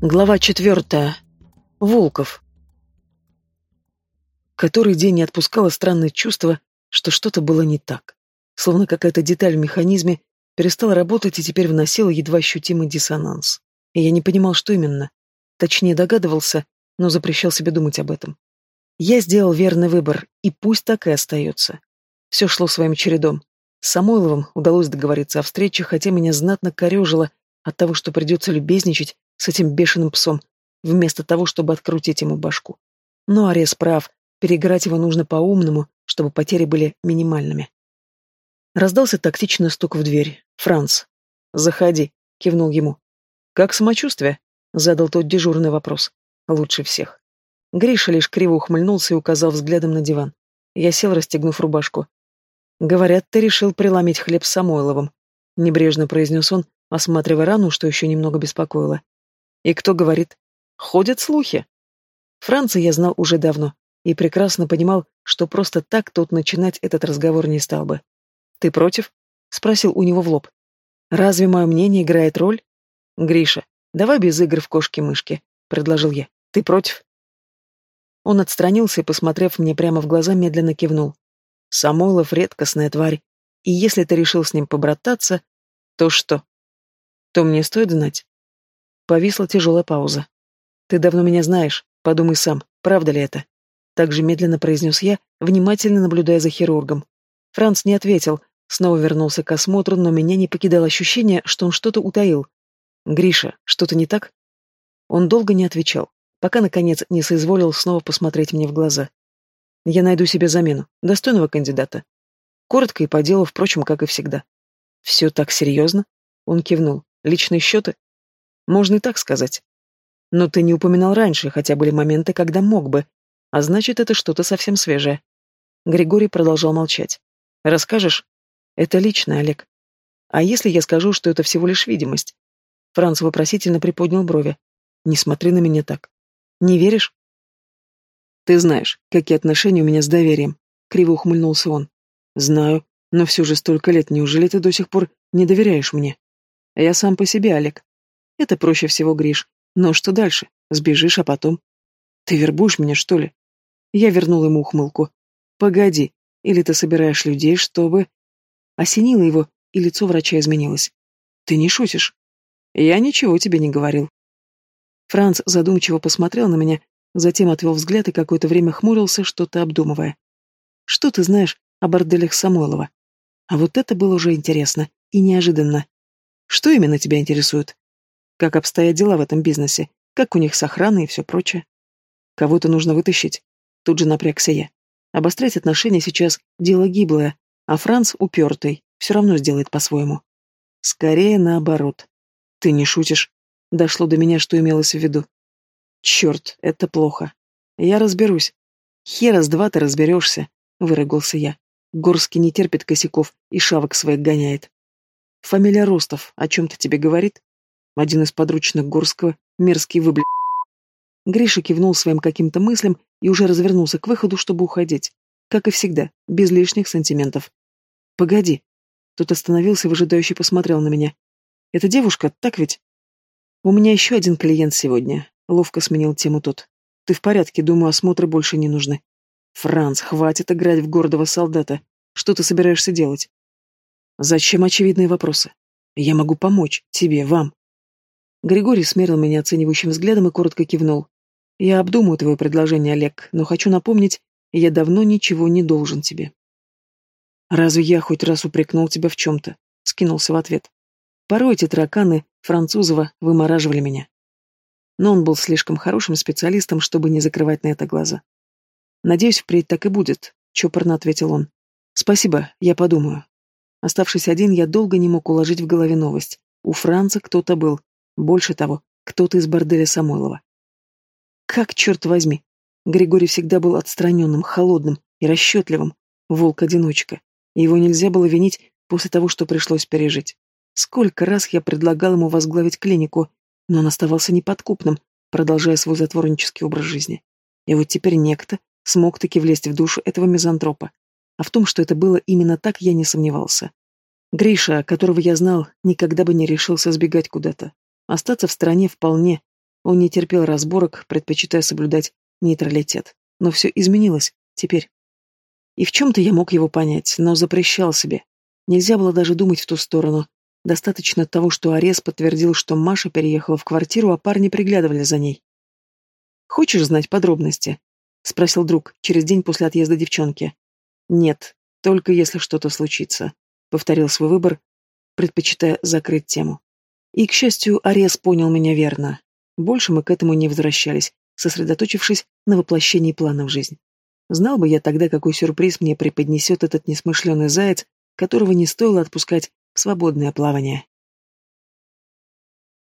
Глава четвертая. Волков. Который день не отпускало странное чувство, что что-то было не так. Словно какая-то деталь в механизме перестала работать и теперь вносила едва ощутимый диссонанс. И я не понимал, что именно. Точнее, догадывался, но запрещал себе думать об этом. Я сделал верный выбор, и пусть так и остается. Все шло своим чередом. С Самойловым удалось договориться о встрече, хотя меня знатно корежило от того, что придется любезничать с этим бешеным псом, вместо того, чтобы открутить ему башку. Но Арес прав, переиграть его нужно по-умному, чтобы потери были минимальными. Раздался тактичный стук в дверь. «Франц». «Заходи», — кивнул ему. «Как самочувствие?» — задал тот дежурный вопрос. «Лучше всех». Гриша лишь криво ухмыльнулся и указал взглядом на диван. Я сел, расстегнув рубашку. «Говорят, ты решил преломить хлеб с Самойловым», — небрежно произнес он, осматривая рану, что еще немного беспокоило. «И кто говорит? Ходят слухи». Франца я знал уже давно и прекрасно понимал, что просто так тот начинать этот разговор не стал бы. «Ты против?» — спросил у него в лоб. «Разве мое мнение играет роль?» «Гриша, давай без игр в кошки-мышки», — предложил я. «Ты против?» Он отстранился и, посмотрев мне прямо в глаза, медленно кивнул. Самойлов — редкостная тварь, и если ты решил с ним побрататься, то что? То мне стоит знать. Повисла тяжелая пауза. Ты давно меня знаешь, подумай сам, правда ли это? Так же медленно произнес я, внимательно наблюдая за хирургом. Франц не ответил, снова вернулся к осмотру, но меня не покидало ощущение, что он что-то утаил. «Гриша, что-то не так?» Он долго не отвечал, пока, наконец, не соизволил снова посмотреть мне в глаза. Я найду себе замену, достойного кандидата. Коротко и по делу, впрочем, как и всегда. Все так серьезно? Он кивнул. Личные счеты? Можно и так сказать. Но ты не упоминал раньше, хотя были моменты, когда мог бы. А значит, это что-то совсем свежее. Григорий продолжал молчать. Расскажешь? Это лично, Олег. А если я скажу, что это всего лишь видимость? Франц вопросительно приподнял брови. Не смотри на меня так. Не веришь? Ты знаешь, какие отношения у меня с доверием. Криво ухмыльнулся он. Знаю, но все же столько лет, неужели ты до сих пор не доверяешь мне? Я сам по себе, Олег. Это проще всего, Гриш. Но что дальше? Сбежишь, а потом? Ты вербуешь меня, что ли? Я вернул ему ухмылку. Погоди, или ты собираешь людей, чтобы... Осенило его, и лицо врача изменилось. Ты не шутишь? Я ничего тебе не говорил. Франц задумчиво посмотрел на меня, Затем отвел взгляд и какое-то время хмурился, что-то обдумывая. «Что ты знаешь о борделях Самойлова?» А вот это было уже интересно и неожиданно. Что именно тебя интересует? Как обстоят дела в этом бизнесе? Как у них с охраной и все прочее? Кого-то нужно вытащить. Тут же напрягся я. Обострять отношения сейчас дело гиблое, а Франц упертый, все равно сделает по-своему. Скорее наоборот. Ты не шутишь. Дошло до меня, что имелось в виду. Черт, это плохо. Я разберусь. Хера с два ты разберешься, выругался я. Горский не терпит косяков и шавок своих гоняет. Фамилия Ростов о чем-то тебе говорит? Один из подручных Горского, мерзкий выблядь. Гриша кивнул своим каким-то мыслям и уже развернулся к выходу, чтобы уходить. Как и всегда, без лишних сантиментов. «Погоди». Тут остановился, выжидающий посмотрел на меня. «Это девушка, так ведь?» «У меня еще один клиент сегодня. Ловко сменил тему тот. Ты в порядке, думаю, осмотры больше не нужны. Франц, хватит играть в гордого солдата. Что ты собираешься делать? Зачем очевидные вопросы? Я могу помочь. Тебе, вам. Григорий смерил меня оценивающим взглядом и коротко кивнул. Я обдумаю твое предложение, Олег, но хочу напомнить, я давно ничего не должен тебе. Разве я хоть раз упрекнул тебя в чем-то? Скинулся в ответ. Порой эти тараканы Французова вымораживали меня но он был слишком хорошим специалистом, чтобы не закрывать на это глаза. «Надеюсь, впредь так и будет», — чопорно ответил он. «Спасибо, я подумаю». Оставшись один, я долго не мог уложить в голове новость. У Франца кто-то был. Больше того, кто-то из борделя Самойлова. Как, черт возьми! Григорий всегда был отстраненным, холодным и расчетливым. Волк-одиночка. Его нельзя было винить после того, что пришлось пережить. Сколько раз я предлагал ему возглавить клинику, но он оставался неподкупным, продолжая свой затворнический образ жизни. И вот теперь некто смог таки влезть в душу этого мизантропа. А в том, что это было именно так, я не сомневался. Гриша, которого я знал, никогда бы не решился сбегать куда-то. Остаться в стороне вполне. Он не терпел разборок, предпочитая соблюдать нейтралитет. Но все изменилось теперь. И в чем-то я мог его понять, но запрещал себе. Нельзя было даже думать в ту сторону. Достаточно того, что Арес подтвердил, что Маша переехала в квартиру, а парни приглядывали за ней. «Хочешь знать подробности?» — спросил друг через день после отъезда девчонки. «Нет, только если что-то случится», — повторил свой выбор, предпочитая закрыть тему. И, к счастью, Арес понял меня верно. Больше мы к этому не возвращались, сосредоточившись на воплощении плана в жизнь. Знал бы я тогда, какой сюрприз мне преподнесет этот несмышленый заяц, которого не стоило отпускать в свободное плавание.